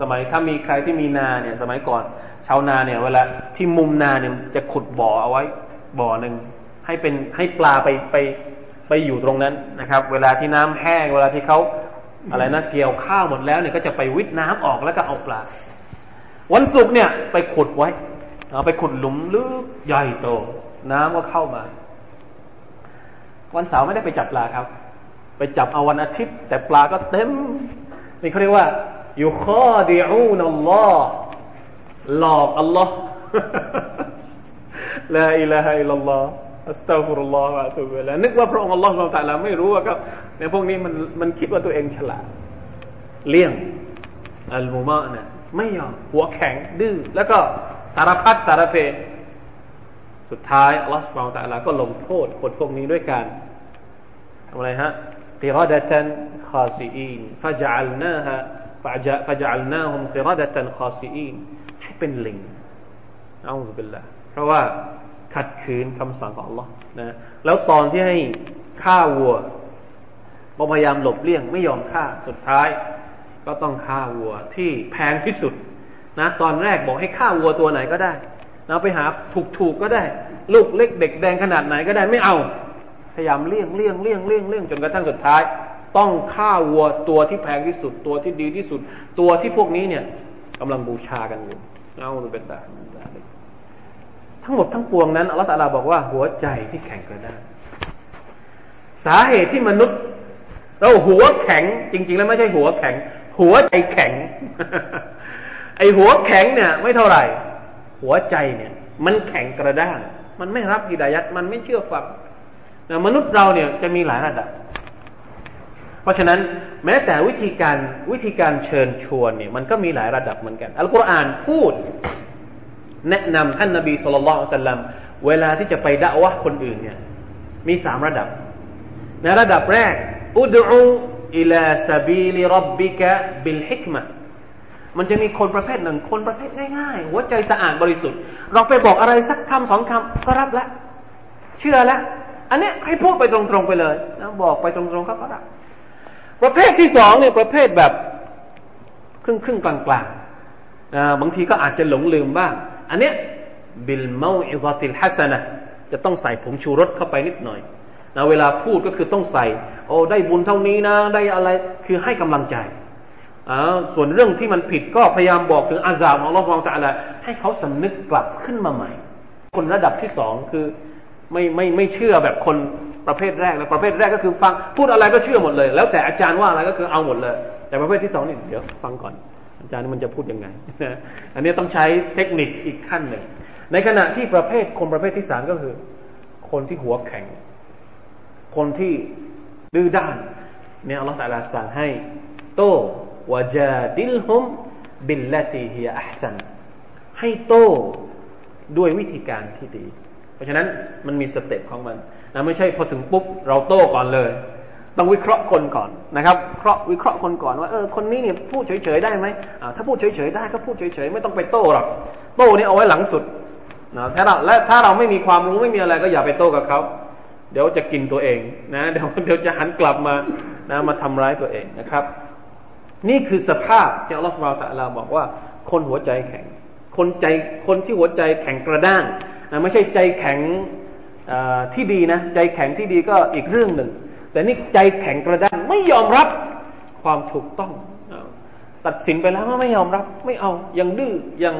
Speaker 1: สมัยถ้ามีใครที่มีนาเนี่ย สมัยก่อนชาวนาเนี่ย เวลาที่มุมนาเนี่ยจะขุดบ่อเอาไว้ บ่อหนึ่งให้เป็นให้ปลาไปไปไปอยู่ตรงนั้นนะครับ เวลาที่น้ำแห้ง เวลาที่เขาอะไรนะเกี่ยวข้าวหมดแล้วเนี่ยก็จะไปวิทน้ำออกแล้วก็เอาปลา วันศุกร์เนี่ย ไปขุดไว้ เอาไปขุดหลุมลึกใหญ่โต น้ำก็เข้ามา วันเสาร์ไม่ได้ไปจับปลาครับ ไปจับเอาวันอาทิตย์ แต่ปลาก็เต็มนี่เขาเรียกว่าอยู่ข้อดีอูนอัลลอฮ์หลอกอัลลอฮ์ลาอิลาฮะอิลลัลลอฮ์อัสตัฟุรุลลอฮ์วะตุบิลานึกว่าพระองค์อัลลอฮ์เราแต่ละไม่รู้ว่าก็ในพวกนี้มันมันคิดว่าตัวเองฉลาด เลี่ยงอัลมุมะเนี่ยไม่ยอมหัวแข็งดื้อแล้วก็ สารพัดสารเพ สุดท้ายอัลลอฮ์สุบานตะลาก็ลงโทษคนพวกนี้ด้วยการทำอะไรฮะกิรดะตันคาซีอีนฟะจัลนาฮะฟะจัลนาฮุมกิรดะตันคาซีอีนให้เป็นลิงเอาสุบิลละเพราะว่าขัดขืนคำสั่งของ Allah นะ แล้วตอนที่ให้ฆ่าวัวพยายามหลบเลี่ยงไม่ยอมฆ่า สุดท้าย ก็ต้องฆ่าวัวที่แพงที่สุด นะตอนแรกบอกให้ฆ่าวัวตัวไหนก็ได้นะไปหาถูกๆก็ได้ ลูกเล็กเด็กแดงขนาดไหนก็ได้ไม่เอา พยายามเลี่ยงเลี่ยงเลี่ยงเลี่ยงเลี่ยงจนกระทั่งสุดท้าย ต้องฆ่าวัวตัวที่แพงที่สุดตัวที่ดีที่สุด ตัวที่พวกนี้เนี่ยกำลังบูชากันอยู่เอาเป็นแบบทั้งหมดทั้งปวงนั้นอัลลอฮฺตาลาบอกว่าหัวใจที่แข็งกระด้างสาเหตุที่มนุษย์ เราหัวแข็ง จริง ๆ แล้วไม่ใช่หัวแข็ง หัวใจแข็ง ไอหัวแข็งเนี่ยไม่เท่าไหร่ หัวใจเนี่ย มันแข็งกระด้าง มันไม่รับฮิดายัดมันไม่เชื่อฟังนะมนุษย์เราเนี่ยจะมีหลายระดับ เพราะฉะนั้นแม้แต่วิธีการวิธีการเชิญชวนเนี่ยมันก็มีหลายระดับเหมือนกัน อัลกุรอานพูด แนะนำท่านนาบีสุลต่านสัลลัมเวลาที่จะไปด่าวะคนอื่นเนี่ยมีสามระดับ ในระดับแรกอุดูอิลาซาบีลิรับบิกะบิลฮิกมะ มันจะมีคนประเภทหนึ่ง คนประเภทง่ายๆ หัวใจสะอาดบริสุทธิ์ เราไปบอกอะไรสักคำสองคำก็รับแล้วเชื่อแล้วอันนี้ให้พูดไปตรงๆไปเลยนะบอกไปตรงๆเขาก็รับ ประเภทที่สองเนี่ยประเภทแบบครึ่งครึ่งกลางกลางนะบางทีก็อาจจะหลงลืมบ้าง อันเนี้ยบิลเมาอิซาติลฮัสนะจะต้องใส่ผงชูรสเข้าไปนิดหน่อยนะเวลาพูดก็คือต้องใส่ โอ้ได้บุญเท่านี้นะ ได้อะไรคือให้กำลังใจ ส่วนเรื่องที่มันผิดก็พยายามบอกถึงอาซาบของอัลลอฮฺของตะละให้เขาสำนึกกลับขึ้นมาใหม่ คนระดับที่สองคือไม่ไม่ไม่เชื่อแบบคนประเภทแรกนะประเภทแรกก็คือฟังพูดอะไรก็เชื่อหมดเลย แล้วแต่อาจารย์ว่าอะไรก็คือเอาหมดเลย แต่ประเภทที่สองนี่เดี๋ยวฟังก่อน อาจารย์มันจะพูดยังไงอันนี้ต้องใช้เทคนิคอีกขั้นหนึ่งในขณะที่ประเภทคนประเภทที่สามก็คือ คนที่หัวแข็ง คนที่ดื้อด้านเนี่ยอัลลอฮฺตะลาสั่งให้ โต وجادلهم بالتي هي أحسنให้โต้ด้วยวิธีการที่ดี เพราะฉะนั้นมันมี step ของมันนะไม่ใช่พอถึงปุ๊บเราโต้ก่อนเลย ต้องวิเคราะห์คนก่อนนะครับเคราะห์วิเคราะห์คนก่อนว่าเออคนนี้เนี่ยพูดเฉยๆได้ไหมถ้าพูดเฉยๆได้ก็พูดเฉยๆไม่ต้องไปโต้หรอกโต้นี่เอาไว้หลังสุดนะถ้าเราและถ้าเราไม่มีความรู้ไม่มีอะไรก็อย่าไปโต้กับเขาเดี๋ยวจะกินตัวเองนะเดี๋ยวเดี๋ยวจะหันกลับมานะมาทำร้ายตัวเองนะครับ นี่คือสภาพที่อัลลอฮฺสุบไบร์ตะลาบอกว่า คนหัวใจแข็ง คนใจคนที่หัวใจแข็งกระด้างนะไม่ใช่ใจแข็งที่ดีนะ ใจแข็งที่ดีก็อีกเรื่องหนึ่ง แต่นี่ใจแข็งกระด้างไม่ยอมรับความถูกต้อง ตัดสินไปแล้วว่าไม่ยอมรับ ไม่เอายังดื้อยัง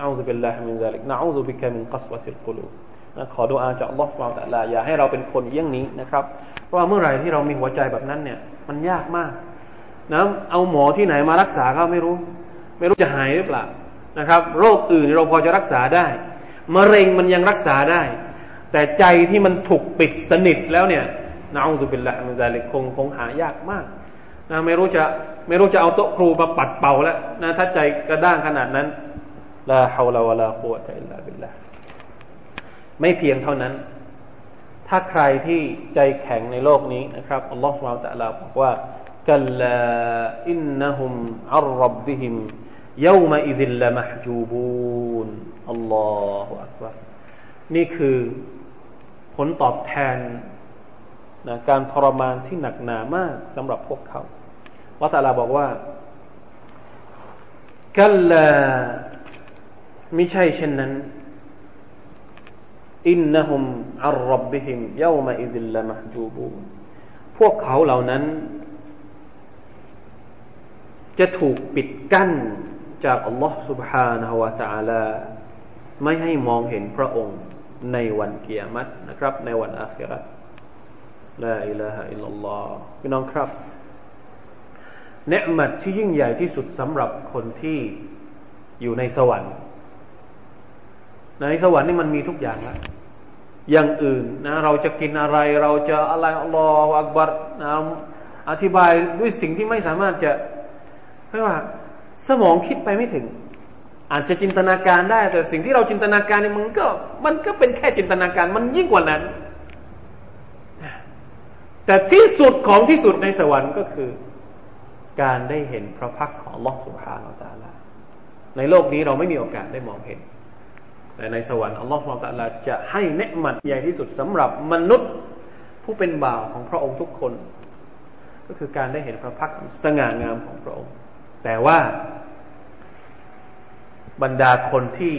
Speaker 1: อาอุบิลลาฮิมินซาลิกนะอูซุบิกะมินกัสวะติลกุลูนะขอดุอาจากอัลลอฮฺ سبحانه وتعالىอย่าให้เราเป็นคนเยี่ยงนี้นะครับ เพราะว่าเมื่อไหร่ที่เรามีหัวใจแบบนั้นเนี่ยมันยากมาก นะเอาหมอที่ไหนมารักษาก็ไม่รู้ ไม่รู้จะหายหรือเปล่านะครับ โรคอื่นเราพอจะรักษาได้มะเร็งมันยังรักษาได้ แต่ใจที่มันถูกปิดสนิทแล้วเนี่ยنعوذ بالله من ذلكคงคงหายากมากนะไม่รู้จะไม่รู้จะเอาโต๊ะครูมาปัดเป่าแล้วนะถ้าใจกระด้างขนาดนั้นลาฮาวลาวะลากุวะอิลลาบิลลาไม่เพียงเท่านั้น ถ้าใครที่ใจแข็งในโลกนี้นะครับอัลลอฮฺสุบไบร์ตะลาบอกว่า กัลลาอินนะฮุมอัลรับบิฮิมยามาอิซิลละมหจูบูนอัลลอฮฺอักบารนี่คือผลตอบแทนนะการทรมานที่หนักหนามากสำหรับพวกเขาวะตลาบอกว่ากัลลาไม่ใช่เช่นนั้นอินนะฮุมอัลรับบิฮิมยามาอิซิลละมหจูบูพวกเขาเหล่านั้น จะถูกปิดกั้นจากอัลลอฮ์ سبحانه และ تعالى ไม่ให้มองเห็นพระองค์ในวันเกียรตินะครับ ในวันอาคิรัตลาอิลาฮะอิลลัลลอฮ์พี่น้องครับ เนืมัดที่ยิ่งใหญ่ที่สุดสำหรับคนที่อยู่ในสวรรค์ในสวรรค์นี่มันมีทุกอย่างแล้วอย่างอื่นนะ เราจะกินอะไร เราจะอะไรอัลลอฮฺอักบัรนะอธิบายด้วยสิ่งที่ไม่สามารถจะ เรียกว่าสมองคิดไปไม่ถึง อาจจะจินตนาการได้ แต่สิ่งที่เราจินตนาการนี่มันก็มันก็เป็นแค่จินตนาการมันยิ่งกว่านั้น แต่ที่สุดของที่สุดในสวรรค์ก็คือ การได้เห็นพระพักของลอสุภาอัลตาลาในโลกนี้เราไม่มีโอกาสได้มองเห็น แต่ในสวรรค์อัลลอฮฺสุบตะลาจะให้เนืมัดใหญ่ที่สุดสำหรับมนุษย์ผู้เป็นบ่าวของพระองค์ทุกคน ก็คือการได้เห็นพระพักสง่างามของพระองค์ แต่ว่า บรรดาคนที่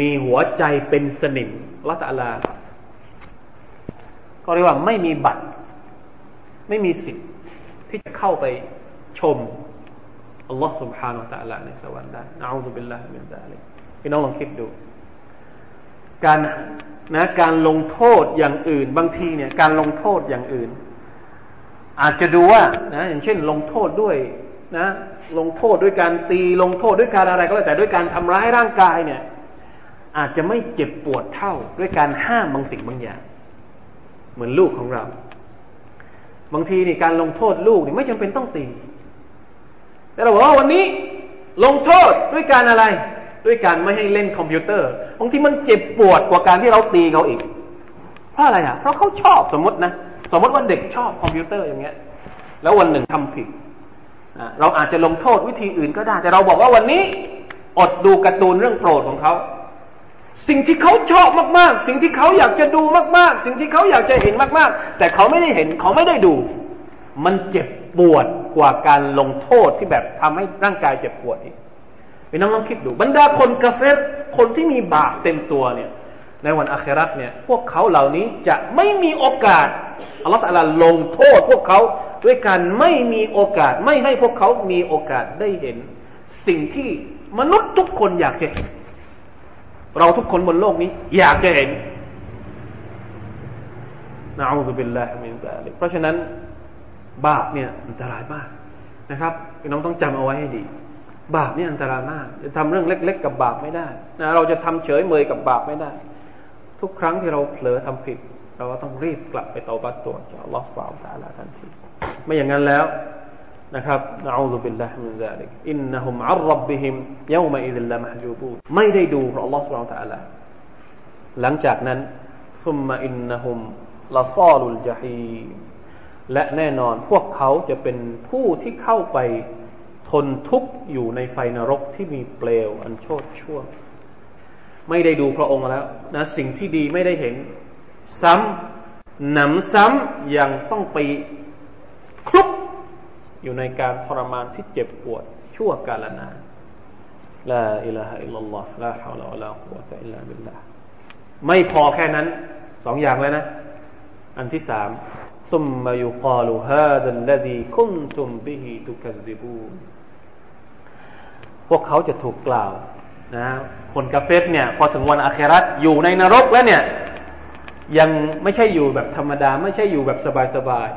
Speaker 1: มีหัวใจเป็นสนิมละตะลา ก็เรียกว่าไม่มีบัตร ไม่มีสิทธิ์ที่จะเข้าไปชมอัลลอฮฺ سبحانه และ تعالى ในสวรรค์ได้นะอูซุบิลลาฮิมินซาลิกพี่น้องลองคิดดูการนะการลงโทษอย่างอื่น บางทีเนี่ย การลงโทษอย่างอื่น อาจจะดูว่านะอย่างเช่น ลงโทษด้วย นะ ลงโทษด้วยการตีลงโทษด้วยการอะไรก็แล้วแต่ด้วยการทำร้ายร่างกายเนี่ย อาจจะไม่เจ็บปวดเท่าด้วยการห้ามบางสิ่งบางอย่าง เหมือนลูกของเรา บางทีนี่การลงโทษลูกนี่ไม่จำเป็นต้องตีแต่เราบอกว่าวันนี้ลงโทษด้วยการอะไร ด้วยการไม่ให้เล่นคอมพิวเตอร์บางทีมันเจ็บปวดกว่าการที่เราตีเขาอีก เพราะอะไรอะ เพราะเขาชอบสมมตินะ สมมติว่าเด็กชอบคอมพิวเตอร์อย่างเงี้ย แล้ววันหนึ่งทำผิด เราอาจจะลงโทษวิธีอื่นก็ได้ แต่เราบอกว่าวันนี้ อดดูการ์ตูนเรื่องโปรดของเขา สิ่งที่เขาชอบมาก ๆ สิ่งที่เขาอยากจะดูมาก ๆ สิ่งที่เขาอยากจะเห็นมาก ๆ แต่เขาไม่ได้เห็นเขาไม่ได้ดู มันเจ็บปวดกว่าการลงโทษที่แบบทำให้ร่างกายเจ็บปวดอีกพี่น้องลองคิดดูบรรดาคนกาเฟรคนที่มีบาปเต็มตัวเนี่ย ในวันอาคราตเนี่ย พวกเขาเหล่านี้จะไม่มีโอกาสอัลลอฮฺตะลาลงโทษพวกเขา ด้วยการไม่มีโอกาส ไม่ให้พวกเขามีโอกาสได้เห็น สิ่งที่มนุษย์ทุกคนอยากจะเห็นเราทุกคนบนโลกนี้ อยากจะเห็นนะอูซุบิลลาฮิมินซาลิกเพราะฉะนั้นบาปเนี่ยอันตรายมากนะครับพี่น้องต้องจำเอาไว้ให้ดี บาปเนี่ยอันตรายมากจะทำเรื่องเล็ก ๆ กับบาปไม่ได้นะเราจะทำเฉยเมยกับบาปไม่ได้ ทุกครั้งที่เราเผลอทำผิด เราก็ต้องรีบกลับไปเตาบัตตัวจากอัลลอฮฺ سبحانه وتعالىทันที ไม่อย่างนั้นแล้วนะครับنعوذ بالله من ذلك إنهم عن ربهم يومئذ لمحجوبونไม่ได้ดูพระอัลลอฮฺ سبحانه وتعالىหลังจากนั้นثم إنهم لصالو الجحيمและแน่นอนพวกเขาจะเป็นผู้ที่เข้าไปทนทุกข์อยู่ในไฟนรกที่มีเปลวอันโชดช่วง ไม่ได้ดูพระองค์แล้วนะสิ่งที่ดีไม่ได้เห็น ซ้ำหนำซ้ำยังต้องไป อยู่ในการทรมานที่เจ็บปวดชั่วกาลนานลาอิลาฮะอิลลัลลอฮ์ลาฮาวลาอลลอฮฺวะตะอิลลาบิลลาไม่พอแค่นั้นสองอย่างแล้วนะ อันที่สามซุมมายุกาลูฮาดัลลดีคุมตุมบิฮิตุกันซิบูพวกเขาจะถูกกล่าวนะคนกาเฟสเนี่ย พอถึงวันอาเครัตอยู่ในนรกแล้วเนี่ย ยังไม่ใช่อยู่แบบธรรมดา ไม่ใช่อยู่แบบสบายสบาย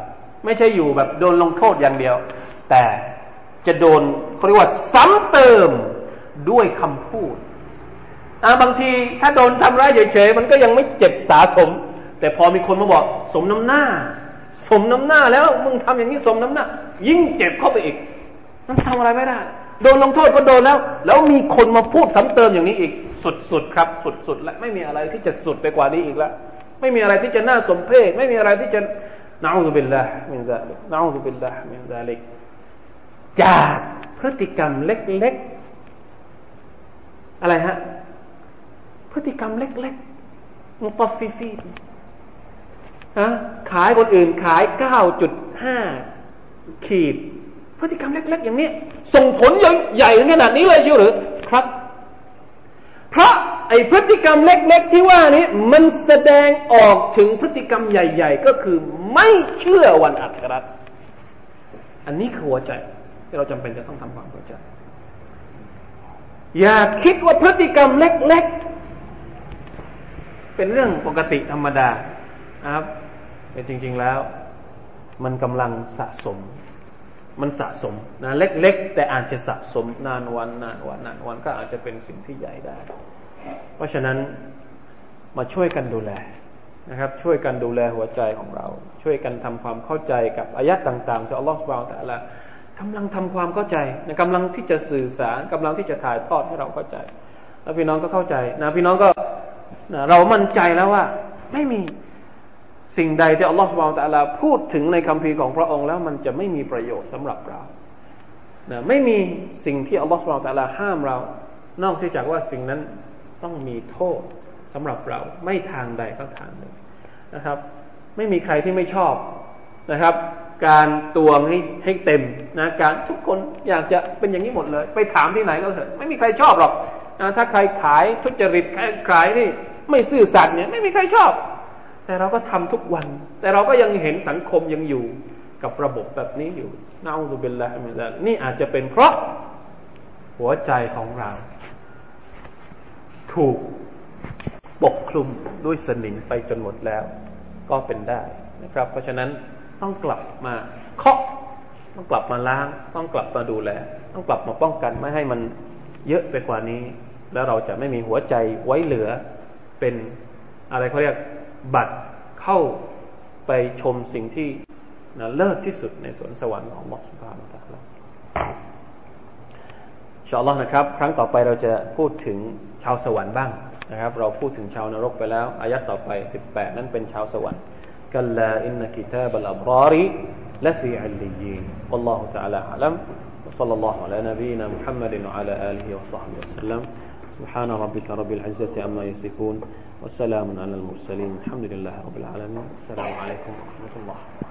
Speaker 1: ไม่ใช่อยู่แบบโดนลงโทษอย่างเดียว แต่จะโดนเขาเรียกว่าซ้ำเติมด้วยคำพูดบางทีถ้าโดนทำร้ายเฉยๆมันก็ยังไม่เจ็บสาสม แต่พอมีคนมาบอก สมน้ำหน้า สมน้ำหน้าแล้วมึงทำอย่างนี้สมน้ำหน้า ยิ่งเจ็บเข้าไปอีก มันทำอะไรไม่ได้โดนลงโทษก็โดนแล้ว แล้วมีคนมาพูดซ้ำเติมอย่างนี้อีก สุดๆครับ สุดๆและไม่มีอะไรที่จะสุดไปกว่านี้อีกแล้ว ไม่มีอะไรที่จะน่าสมเพชไม่มีอะไรที่จะ นะอูซุบิลลาห์มินซาลิกนะอูซุบิลลาห์มินซาลิกจากพฤติกรรมเล็กๆ อะไรฮะ พฤติกรรมเล็กๆ มุตฟิฟีฮะขายคนอื่นขายเก้าจุดห้าขีด พฤติกรรมเล็ก ๆ อย่างนี้ ส่งผลใหญ่ขนาดนี้เลยเชิวหรือ ครับ เพราะ ไอพฤติกรรมเล็ก ๆ ที่ว่านี้มันแสดงออกถึงพฤติกรรมใหญ่ ๆ ก็คือไม่เชื่อวันอัคราอันนี้คือหัวใจที่เราจำเป็นจะต้องทำความเข้าใจ อย่าคิดว่าพฤติกรรมเล็ก ๆ เป็นเรื่องปกติธรรมดานะครับแต่จริง ๆแล้ว มันกำลังสะสม มันสะสมนะเล็ก ๆ แต่อาจจะสะสมนานวันนานวันนานวันก็อาจจะเป็นสิ่งที่ใหญ่ได้ เพราะฉะนั้นมาช่วยกันดูแลนะครับ ช่วยกันดูแลหัวใจของเรา ช่วยกันทำความเข้าใจกับอายัดต่างๆจากอัลลอฮฺสุบานแต่ละกำลังทำความเข้าใจนะกำลังที่จะสื่อสารกำลังที่จะถ่ายทอดให้เราเข้าใจ แล้วพี่น้องก็เข้าใจนะพี่น้องก็นะเรามั่นใจแล้วว่า ไม่มีสิ่งใดที่อัลลอฮฺสุบานตะลาพูดถึงในคำพีของพระองค์แล้วมันจะไม่มีประโยชน์สำหรับเรานะไม่มีสิ่งที่อัลลอฮฺสุบานตะลาห้ามเรา นอกจากว่าสิ่งนั้น ต้องมีโทษสำหรับเราไม่ทางใดก็ทางหนึ่งนะครับ ไม่มีใครที่ไม่ชอบนะครับ การตวงให้ให้เต็มนะการทุกคนอยากจะเป็นอย่างนี้หมดเลย ไปถามที่ไหนก็เถอะไม่มีใครชอบหรอกนะถ้าใครขายทุจริตขายนี่ไม่ซื่อสัตย์เนี่ยไม่มีใครชอบ แต่เราก็ทำทุกวัน แต่เราก็ยังเห็นสังคมยังอยู่กับระบบแบบนี้อยู่น่าอูซุบิลลาฮิมินนี่อาจจะเป็นเพราะหัวใจของเรา ถูกปกคลุมด้วยสนิมไปจนหมดแล้ว ก็เป็นได้นะครับ เพราะฉะนั้นต้องกลับมาเคาะต้องกลับมาล้าง ต้องกลับมาดูแล ต้องกลับมาป้องกันไม่ให้มันเยอะไปกว่านี้ แล้วเราจะไม่มีหัวใจไว้เหลือเป็นอะไรเขาเรียกบัตรเข้าไปชมสิ่งที่นะเลิศที่สุดในสวนสวรรค์ของมอสุภาพตะลาชาอัลลอฮ์นะครับ ครั้งต่อไปเราจะพูดถึง ชาวสวรรค์บ้างนะครับ เราพูดถึงชาวนรกไปแล้ว อายัดต่อไป 18 นั้นเป็นชาวสวรรค์กัลลาอินนกิตาบัลอับรอรีและฟีอัลลียีนอัลลอฮฺ تعالى أعلم وصلى الله على نبينا محمد وعلى آله وصحبه وسلم سبحان ربك رب العزة عما يصفون والسلام على المرسلين الحمد لله رب العالمين السلام عليكم ورحمة الله